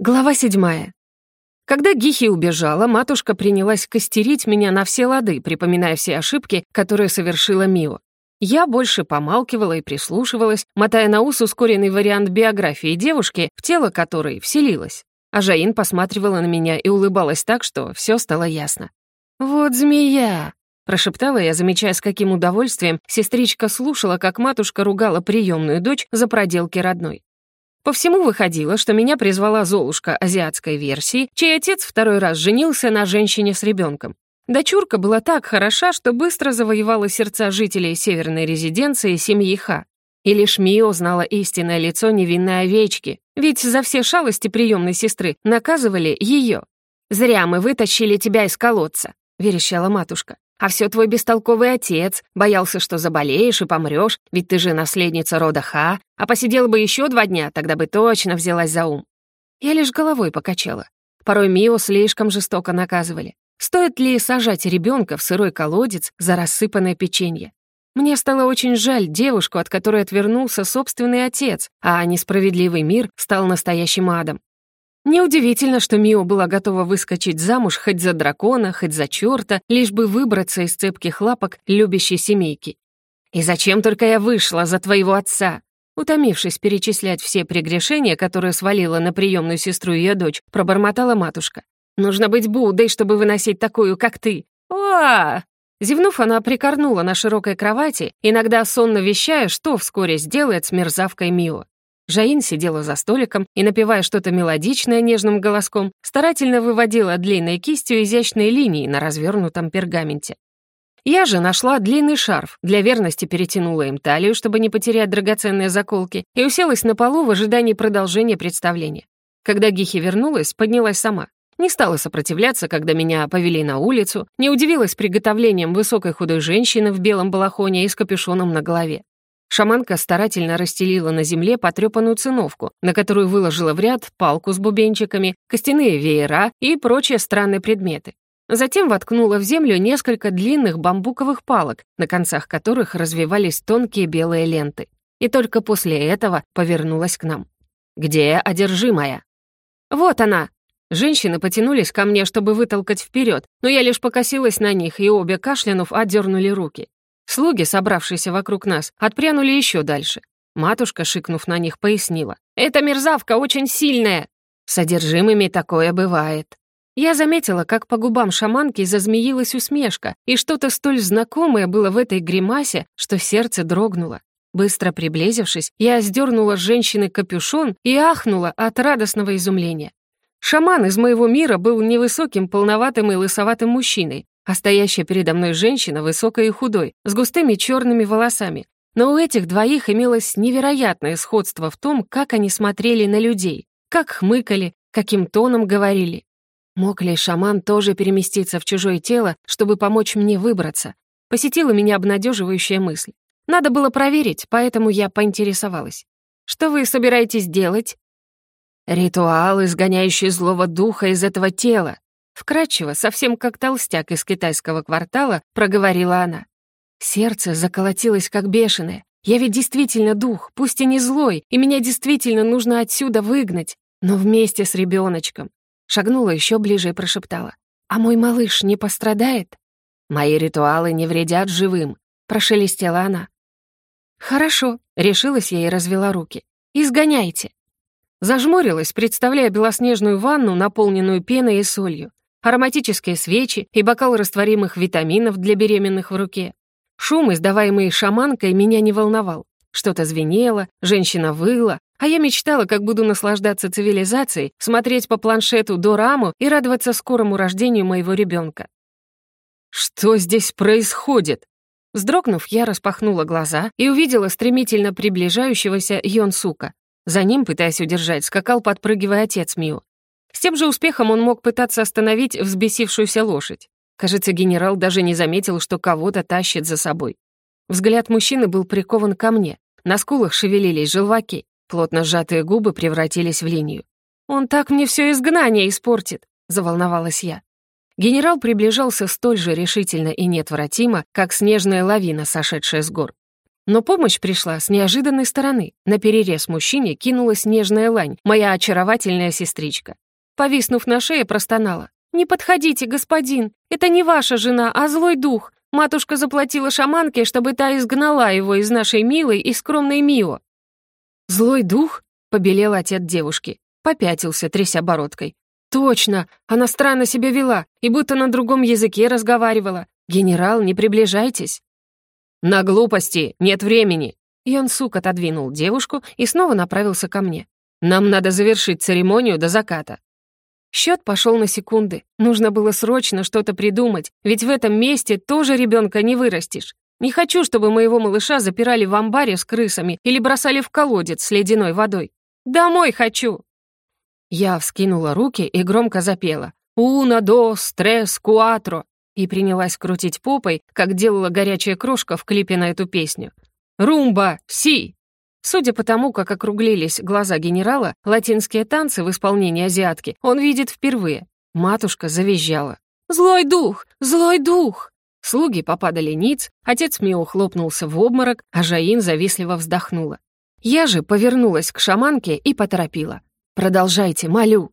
Глава седьмая. Когда Гихи убежала, матушка принялась костерить меня на все лады, припоминая все ошибки, которые совершила Мио. Я больше помалкивала и прислушивалась, мотая на ус ускоренный вариант биографии девушки, в тело которой вселилась. А Жаин посматривала на меня и улыбалась так, что все стало ясно. «Вот змея!» — прошептала я, замечая, с каким удовольствием сестричка слушала, как матушка ругала приемную дочь за проделки родной. По всему выходило, что меня призвала Золушка азиатской версии, чей отец второй раз женился на женщине с ребенком. Дочурка была так хороша, что быстро завоевала сердца жителей северной резиденции семьи Ха. И лишь Мио знала истинное лицо невинной овечки, ведь за все шалости приемной сестры наказывали ее. «Зря мы вытащили тебя из колодца», — верещала матушка. А все твой бестолковый отец боялся, что заболеешь и помрешь, ведь ты же наследница рода Ха, а посидела бы еще два дня, тогда бы точно взялась за ум. Я лишь головой покачала. Порой Мио слишком жестоко наказывали. Стоит ли сажать ребенка в сырой колодец за рассыпанное печенье? Мне стало очень жаль девушку, от которой отвернулся собственный отец, а несправедливый мир стал настоящим адом. Неудивительно, что Мио была готова выскочить замуж хоть за дракона, хоть за черта, лишь бы выбраться из цепких лапок любящей семейки. «И зачем только я вышла за твоего отца?» Утомившись перечислять все прегрешения, которые свалила на приемную сестру ее дочь, пробормотала матушка. «Нужно быть Буддой, чтобы выносить такую, как ты!» «О!» Зевнув, она прикорнула на широкой кровати, иногда сонно вещая, что вскоре сделает с мерзавкой Мио. Жаин сидела за столиком и, напевая что-то мелодичное нежным голоском, старательно выводила длинной кистью изящные линии на развернутом пергаменте. Я же нашла длинный шарф, для верности перетянула им талию, чтобы не потерять драгоценные заколки, и уселась на полу в ожидании продолжения представления. Когда Гихи вернулась, поднялась сама. Не стала сопротивляться, когда меня повели на улицу, не удивилась приготовлением высокой худой женщины в белом балахоне и с капюшоном на голове. Шаманка старательно расстелила на земле потрепанную циновку, на которую выложила в ряд палку с бубенчиками, костяные веера и прочие странные предметы. Затем воткнула в землю несколько длинных бамбуковых палок, на концах которых развивались тонкие белые ленты. И только после этого повернулась к нам. «Где одержимая?» «Вот она!» Женщины потянулись ко мне, чтобы вытолкать вперед, но я лишь покосилась на них, и обе кашлянув отдернули руки. Слуги, собравшиеся вокруг нас, отпрянули еще дальше. Матушка, шикнув на них, пояснила. «Эта мерзавка очень сильная!» С одержимыми такое бывает. Я заметила, как по губам шаманки зазмеилась усмешка, и что-то столь знакомое было в этой гримасе, что сердце дрогнуло. Быстро приблизившись, я сдернула с женщины капюшон и ахнула от радостного изумления. Шаман из моего мира был невысоким, полноватым и лысоватым мужчиной, а стоящая передо мной женщина высокая и худой, с густыми черными волосами. Но у этих двоих имелось невероятное сходство в том, как они смотрели на людей, как хмыкали, каким тоном говорили. Мог ли шаман тоже переместиться в чужое тело, чтобы помочь мне выбраться? Посетила меня обнадеживающая мысль. Надо было проверить, поэтому я поинтересовалась. «Что вы собираетесь делать?» «Ритуал, изгоняющий злого духа из этого тела», Вкратчиво, совсем как толстяк из китайского квартала, проговорила она. Сердце заколотилось как бешеное. Я ведь действительно дух, пусть и не злой, и меня действительно нужно отсюда выгнать, но вместе с ребеночком. Шагнула еще ближе и прошептала. «А мой малыш не пострадает?» «Мои ритуалы не вредят живым», — прошелестела она. «Хорошо», — решилась я и развела руки. «Изгоняйте». Зажмурилась, представляя белоснежную ванну, наполненную пеной и солью ароматические свечи и бокал растворимых витаминов для беременных в руке. Шум, издаваемый шаманкой, меня не волновал. Что-то звенело, женщина выла, а я мечтала, как буду наслаждаться цивилизацией, смотреть по планшету дораму и радоваться скорому рождению моего ребенка. «Что здесь происходит?» Вздрогнув, я распахнула глаза и увидела стремительно приближающегося Йонсука. За ним, пытаясь удержать, скакал, подпрыгивая отец Мио. С тем же успехом он мог пытаться остановить взбесившуюся лошадь. Кажется, генерал даже не заметил, что кого-то тащит за собой. Взгляд мужчины был прикован ко мне. На скулах шевелились желваки, плотно сжатые губы превратились в линию. «Он так мне все изгнание испортит», — заволновалась я. Генерал приближался столь же решительно и неотвратимо, как снежная лавина, сошедшая с гор. Но помощь пришла с неожиданной стороны. На перерез мужчине кинулась нежная лань, моя очаровательная сестричка. Повиснув на шее, простонала. «Не подходите, господин! Это не ваша жена, а злой дух! Матушка заплатила шаманке, чтобы та изгнала его из нашей милой и скромной Мио». «Злой дух?» — побелел отец девушки. Попятился, тряся бородкой. «Точно! Она странно себя вела и будто на другом языке разговаривала. Генерал, не приближайтесь!» «На глупости! Нет времени!» Йонсук отодвинул девушку и снова направился ко мне. «Нам надо завершить церемонию до заката». Счет пошел на секунды. Нужно было срочно что-то придумать, ведь в этом месте тоже ребенка не вырастешь. Не хочу, чтобы моего малыша запирали в амбаре с крысами или бросали в колодец с ледяной водой. Домой хочу!» Я вскинула руки и громко запела «Уна, дос, трес, куатро» и принялась крутить попой, как делала горячая крошка в клипе на эту песню. «Румба! Си!» Судя по тому, как округлились глаза генерала, латинские танцы в исполнении азиатки он видит впервые. Матушка завизжала. «Злой дух! Злой дух!» Слуги попадали ниц, отец Мио хлопнулся в обморок, а Жаин завистливо вздохнула. Я же повернулась к шаманке и поторопила. «Продолжайте, молю!»